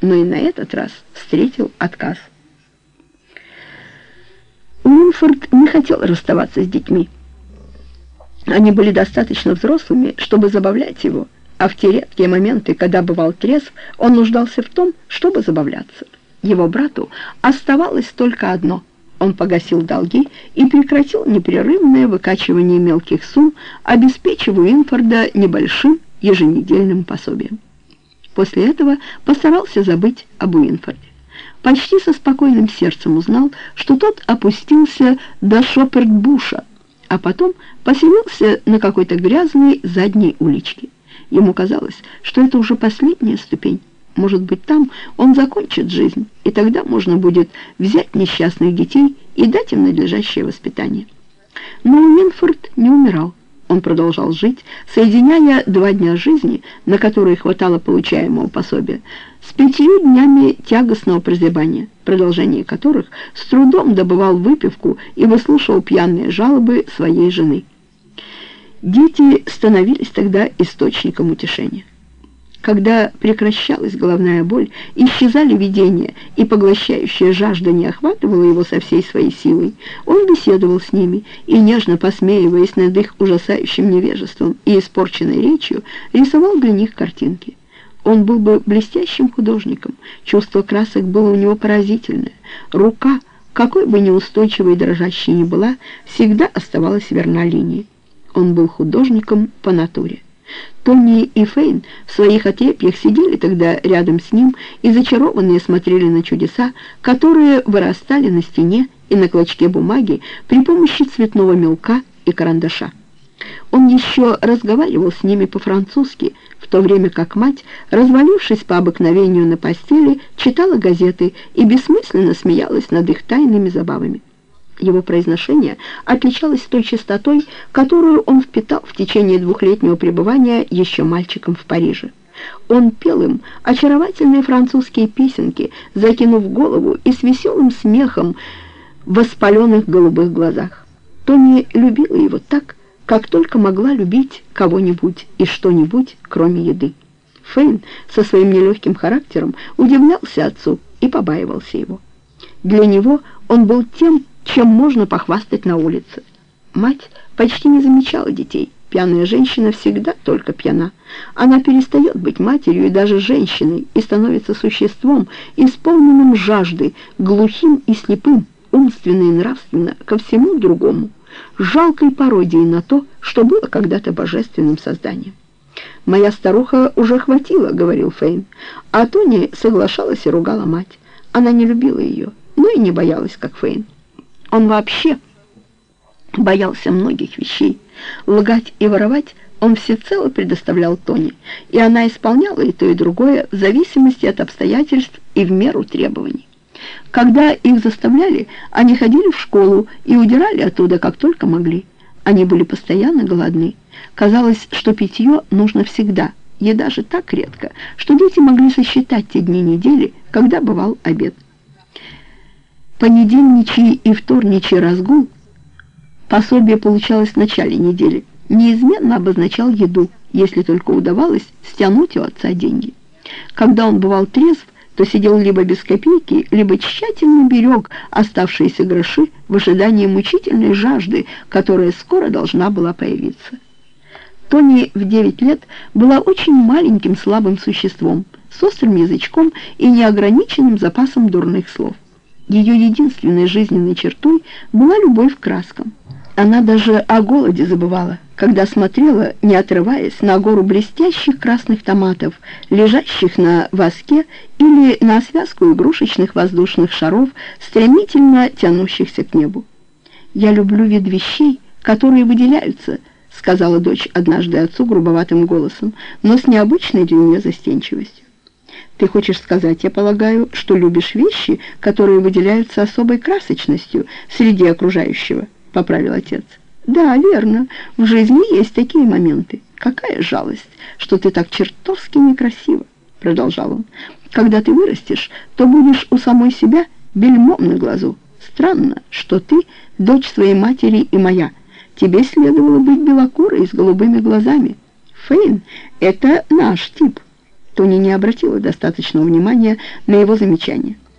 но и на этот раз встретил отказ. Уинфорд не хотел расставаться с детьми. Они были достаточно взрослыми, чтобы забавлять его, а в те редкие моменты, когда бывал трезв, он нуждался в том, чтобы забавляться. Его брату оставалось только одно — он погасил долги и прекратил непрерывное выкачивание мелких сумм, обеспечив Уинфорда небольшим еженедельным пособием. После этого постарался забыть об Уинфорде. Почти со спокойным сердцем узнал, что тот опустился до Шоперт-Буша, а потом поселился на какой-то грязной задней уличке. Ему казалось, что это уже последняя ступень. Может быть, там он закончит жизнь, и тогда можно будет взять несчастных детей и дать им надлежащее воспитание. Но Минфорд не умирал. Он продолжал жить, соединяя два дня жизни, на которые хватало получаемого пособия, с пятью днями тягостного прозябания, продолжение которых с трудом добывал выпивку и выслушивал пьяные жалобы своей жены. Дети становились тогда источником утешения. Когда прекращалась головная боль, исчезали видения, и поглощающая жажда не охватывала его со всей своей силой, он беседовал с ними и, нежно посмеиваясь над их ужасающим невежеством и испорченной речью, рисовал для них картинки. Он был бы блестящим художником, чувство красок было у него поразительное. Рука, какой бы неустойчивой и дрожащей ни была, всегда оставалась верна линии. Он был художником по натуре. Тони и Фейн в своих отрепьях сидели тогда рядом с ним и зачарованные смотрели на чудеса, которые вырастали на стене и на клочке бумаги при помощи цветного мелка и карандаша. Он еще разговаривал с ними по-французски, в то время как мать, развалившись по обыкновению на постели, читала газеты и бессмысленно смеялась над их тайными забавами. Его произношение отличалось той чистотой, которую он впитал в течение двухлетнего пребывания еще мальчиком в Париже. Он пел им очаровательные французские песенки, закинув голову и с веселым смехом в воспаленных голубых глазах. Тони любила его так, как только могла любить кого-нибудь и что-нибудь, кроме еды. Фейн со своим нелегким характером удивлялся отцу и побаивался его. Для него он был тем, чем можно похвастать на улице. Мать почти не замечала детей. Пьяная женщина всегда только пьяна. Она перестает быть матерью и даже женщиной и становится существом, исполненным жажды, глухим и слепым, умственно и нравственно, ко всему другому, жалкой пародией на то, что было когда-то божественным созданием. «Моя старуха уже хватила», — говорил Фейн, а Тони соглашалась и ругала мать. Она не любила ее, но и не боялась, как Фейн. Он вообще боялся многих вещей. Лгать и воровать он всецело предоставлял Тони, и она исполняла и то, и другое в зависимости от обстоятельств и в меру требований. Когда их заставляли, они ходили в школу и удирали оттуда, как только могли. Они были постоянно голодны. Казалось, что питье нужно всегда. Еда же так редко, что дети могли сосчитать те дни недели, когда бывал обед понедельничий и вторничий разгул, пособие получалось в начале недели, неизменно обозначал еду, если только удавалось стянуть у отца деньги. Когда он бывал трезв, то сидел либо без копейки, либо тщательно берег оставшиеся гроши в ожидании мучительной жажды, которая скоро должна была появиться. Тони в девять лет была очень маленьким слабым существом, с острым язычком и неограниченным запасом дурных слов. Ее единственной жизненной чертой была любовь к краскам. Она даже о голоде забывала, когда смотрела, не отрываясь, на гору блестящих красных томатов, лежащих на воске или на связку игрушечных воздушных шаров, стремительно тянущихся к небу. «Я люблю вид вещей, которые выделяются», — сказала дочь однажды отцу грубоватым голосом, но с необычной для нее застенчивостью. Ты хочешь сказать, я полагаю, что любишь вещи, которые выделяются особой красочностью среди окружающего, — поправил отец. Да, верно, в жизни есть такие моменты. Какая жалость, что ты так чертовски некрасива, — продолжал он. Когда ты вырастешь, то будешь у самой себя бельмом на глазу. Странно, что ты дочь своей матери и моя. Тебе следовало быть белокурой с голубыми глазами. Фейн — это наш тип. Тони не обратила достаточного внимания на его замечание.